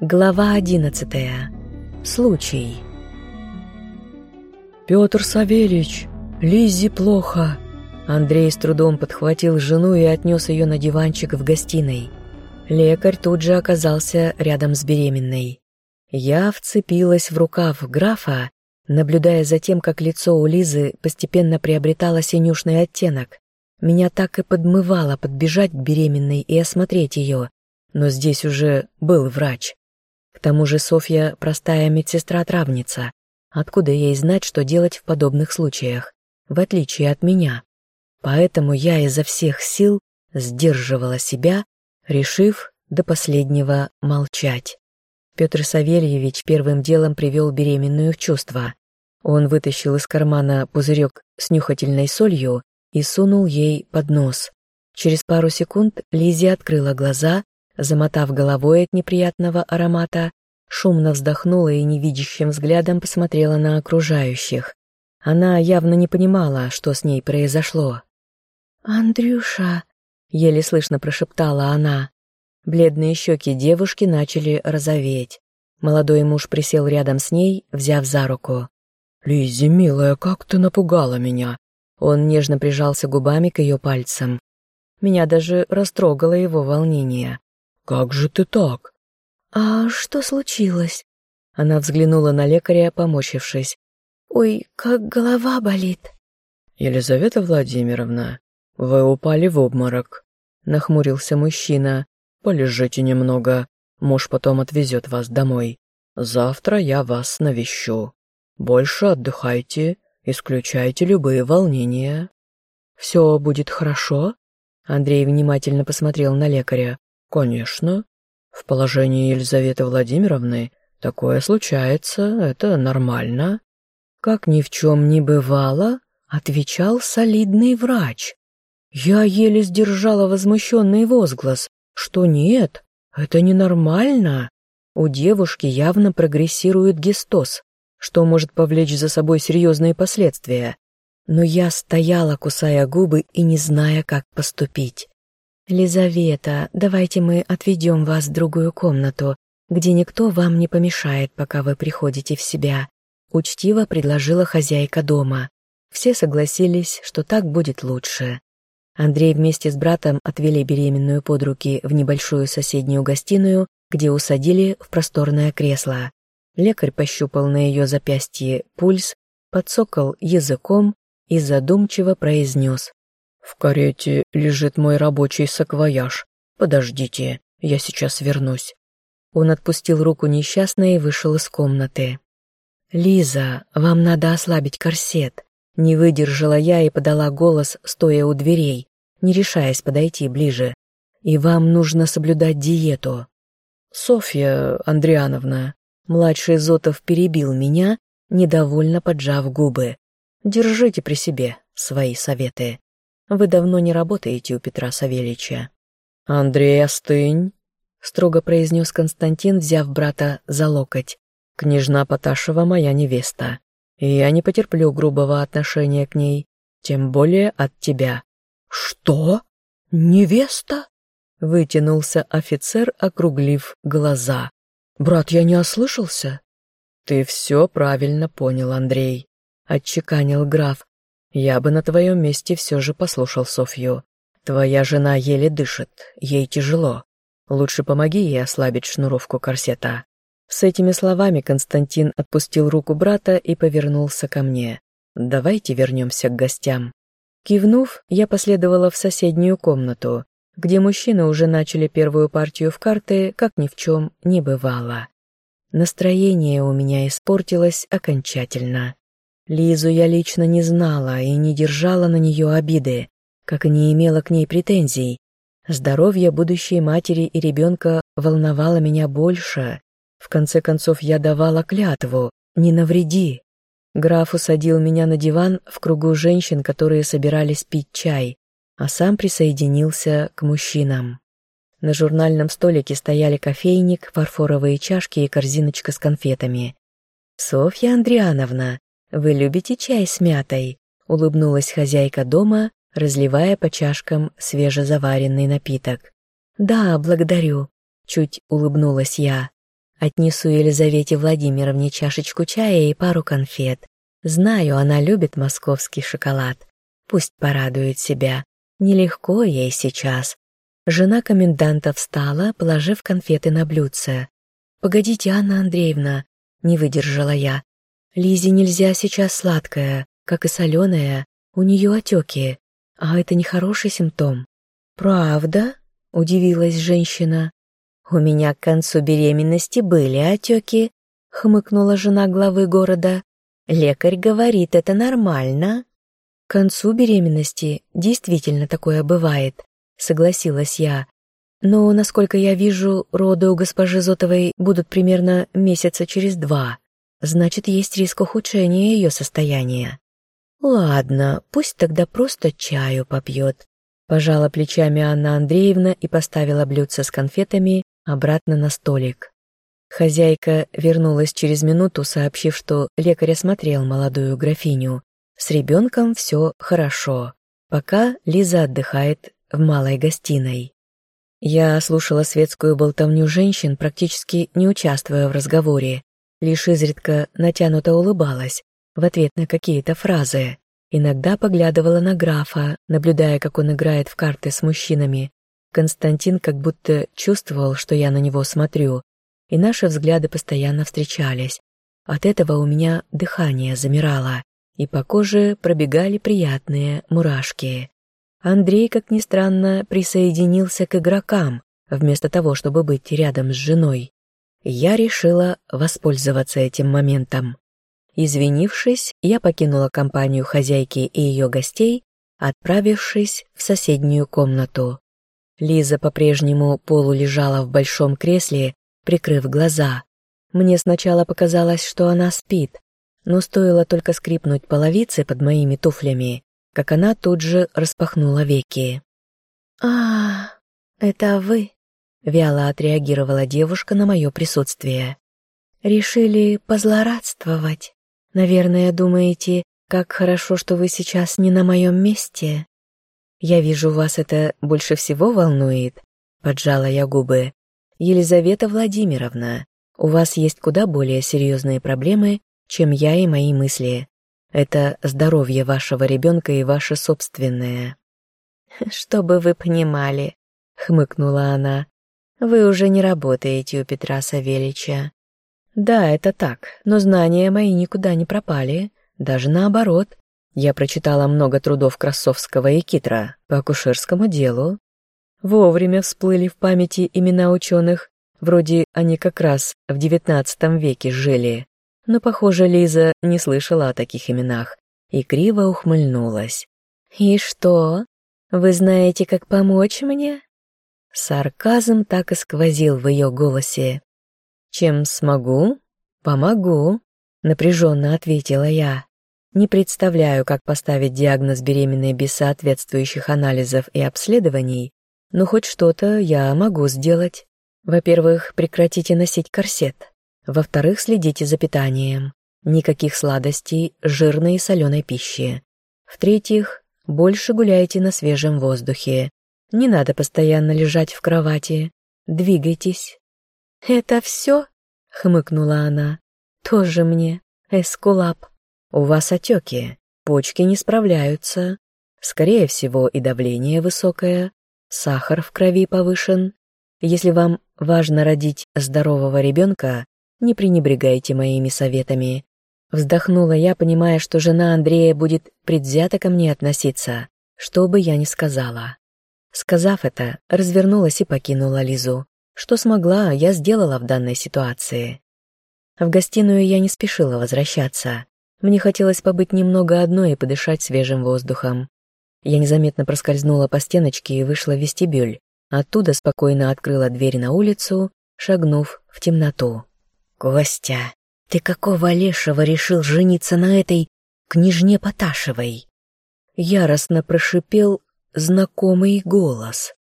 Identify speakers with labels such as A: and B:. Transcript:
A: Глава одиннадцатая. Случай.
B: «Петр Савельич, Лиззе плохо!»
A: Андрей с трудом подхватил жену и отнес ее на диванчик в гостиной. Лекарь тут же оказался рядом с беременной. Я вцепилась в рукав графа, наблюдая за тем, как лицо у Лизы постепенно приобретало синюшный оттенок. Меня так и подмывало подбежать к беременной и осмотреть ее, но здесь уже был врач. К тому же Софья простая медсестра-травница. Откуда ей знать, что делать в подобных случаях, в отличие от меня? Поэтому я изо всех сил сдерживала себя, решив до последнего молчать. Петр Савельевич первым делом привел беременную в чувство. Он вытащил из кармана пузырек с нюхательной солью и сунул ей под нос. Через пару секунд Лизи открыла глаза, замотав головой от неприятного аромата, шумно вздохнула и невидящим взглядом посмотрела на окружающих. Она явно не понимала, что с ней произошло.
C: «Андрюша», —
A: еле слышно прошептала она. Бледные щеки девушки начали розоветь. Молодой муж присел рядом с ней, взяв за руку.
B: «Лиззи, милая, как ты напугала меня!»
A: Он нежно прижался губами к ее пальцам. Меня даже растрогало его волнение.
B: «Как же ты так?»
C: «А что случилось?»
A: Она взглянула на лекаря, помощившись.
C: «Ой, как голова болит».
B: «Елизавета Владимировна, вы упали в обморок», — нахмурился мужчина. «Полежите немного, муж потом отвезет вас домой. Завтра я вас навещу. Больше отдыхайте Исключайте любые волнения.
A: Все будет хорошо? Андрей внимательно посмотрел на лекаря.
B: Конечно. В положении Елизаветы Владимировны такое случается, это нормально.
A: Как ни в чем не бывало, отвечал солидный врач. Я еле сдержала возмущенный возглас, что нет, это ненормально. У девушки явно прогрессирует гистоз что может повлечь за собой серьезные последствия. Но я стояла, кусая губы и не зная, как поступить. «Лизавета, давайте мы отведем вас в другую комнату, где никто вам не помешает, пока вы приходите в себя», — учтиво предложила хозяйка дома. Все согласились, что так будет лучше. Андрей вместе с братом отвели беременную под руки в небольшую соседнюю гостиную, где усадили в просторное кресло. Лекарь пощупал на ее запястье пульс, подсокал языком и задумчиво произнес.
B: «В карете лежит мой рабочий саквояж. Подождите, я сейчас вернусь».
A: Он отпустил руку несчастной и вышел из комнаты. «Лиза, вам надо ослабить корсет». Не выдержала я и подала голос, стоя у дверей, не решаясь подойти ближе. «И вам нужно соблюдать диету».
B: «Софья Андриановна»,
A: Младший Зотов перебил меня, недовольно поджав губы. «Держите при себе свои советы. Вы давно не работаете у Петра Савельича».
B: «Андрей, остынь», —
A: строго произнес Константин, взяв брата за локоть.
B: «Княжна Поташева моя невеста, и я не потерплю грубого отношения к ней, тем более от тебя».
A: «Что? Невеста?» — вытянулся офицер, округлив глаза. «Брат, я не ослышался?»
B: «Ты все правильно понял, Андрей», — отчеканил граф. «Я бы на твоем месте все же послушал Софью. Твоя жена еле дышит, ей тяжело. Лучше помоги ей ослабить шнуровку корсета».
A: С этими словами Константин отпустил руку брата и повернулся ко мне. «Давайте вернемся к гостям». Кивнув, я последовала в соседнюю комнату, где мужчины уже начали первую партию в карты, как ни в чем не бывало. Настроение у меня испортилось окончательно. Лизу я лично не знала и не держала на нее обиды, как и не имела к ней претензий. Здоровье будущей матери и ребенка волновало меня больше. В конце концов, я давала клятву «не навреди». Граф усадил меня на диван в кругу женщин, которые собирались пить чай а сам присоединился к мужчинам. На журнальном столике стояли кофейник, фарфоровые чашки и корзиночка с конфетами. «Софья Андриановна, вы любите чай с мятой?» — улыбнулась хозяйка дома, разливая по чашкам свежезаваренный напиток. «Да, благодарю», — чуть улыбнулась я. Отнесу Елизавете Владимировне чашечку чая и пару конфет. Знаю, она любит московский шоколад. Пусть порадует себя. Нелегко ей сейчас. Жена коменданта встала, положив конфеты на блюдце. «Погодите, Анна Андреевна», — не выдержала я. «Лизе нельзя сейчас сладкое, как и соленое. У нее отеки, а это нехороший симптом». «Правда?» — удивилась женщина. «У меня к концу беременности были отеки», — хмыкнула жена главы города. «Лекарь говорит, это нормально». «К концу беременности действительно такое бывает», — согласилась я. «Но, насколько я вижу, роды у госпожи Зотовой будут примерно месяца через два. Значит, есть риск ухудшения ее состояния». «Ладно, пусть тогда просто чаю попьет», — пожала плечами Анна Андреевна и поставила блюдце с конфетами обратно на столик. Хозяйка вернулась через минуту, сообщив, что лекарь осмотрел молодую графиню. С ребенком все хорошо, пока Лиза отдыхает в малой гостиной. Я слушала светскую болтовню женщин, практически не участвуя в разговоре, лишь изредка натянуто улыбалась в ответ на какие-то фразы. Иногда поглядывала на графа, наблюдая, как он играет в карты с мужчинами. Константин как будто чувствовал, что я на него смотрю, и наши взгляды постоянно встречались. От этого у меня дыхание замирало и по коже пробегали приятные мурашки. Андрей, как ни странно, присоединился к игрокам, вместо того, чтобы быть рядом с женой. Я решила воспользоваться этим моментом. Извинившись, я покинула компанию хозяйки и ее гостей, отправившись в соседнюю комнату. Лиза по-прежнему полулежала в большом кресле, прикрыв глаза. Мне сначала показалось, что она спит, но стоило только скрипнуть половицы под моими туфлями, как она тут же распахнула веки.
C: «А, это вы?» — вяло отреагировала девушка на мое присутствие. «Решили позлорадствовать? Наверное, думаете, как хорошо, что вы сейчас не на моем месте?»
A: «Я вижу, вас это больше всего волнует», — поджала я губы. «Елизавета Владимировна, у вас есть куда более серьезные проблемы, чем я и мои мысли. Это здоровье вашего ребенка и ваше собственное».
C: «Чтобы вы понимали», — хмыкнула она, — «вы уже не работаете у Петра Савельича».
A: «Да, это так, но знания мои никуда не пропали, даже наоборот. Я прочитала много трудов Красовского и Китра по акушерскому делу. Вовремя всплыли в памяти имена ученых, вроде они как раз в девятнадцатом веке жили. Но, похоже, Лиза не слышала о таких именах и криво ухмыльнулась.
C: «И что? Вы знаете, как помочь мне?»
A: Сарказм так и сквозил в ее голосе. «Чем смогу, помогу», — напряженно ответила я. «Не представляю, как поставить диагноз беременной без соответствующих анализов и обследований, но хоть что-то я могу сделать. Во-первых, прекратите носить корсет. Во-вторых, следите за питанием. Никаких сладостей, жирной и соленой пищи. В-третьих, больше гуляйте на свежем воздухе. Не надо постоянно лежать в кровати. Двигайтесь.
C: «Это все?» — хмыкнула она. «Тоже мне, эскулап».
A: «У вас отеки, почки не справляются. Скорее всего, и давление высокое, сахар в крови повышен. Если вам важно родить здорового ребенка, не пренебрегайте моими советами. Вздохнула я, понимая, что жена Андрея будет предвзято ко мне относиться, что бы я ни сказала. Сказав это, развернулась и покинула Лизу. Что смогла, я сделала в данной ситуации. В гостиную я не спешила возвращаться. Мне хотелось побыть немного одной и подышать свежим воздухом. Я незаметно проскользнула по стеночке и вышла в вестибюль. Оттуда спокойно открыла дверь на улицу, шагнув в темноту. «Костя, ты какого лешего решил жениться на этой княжне Поташевой?» Яростно прошипел знакомый голос.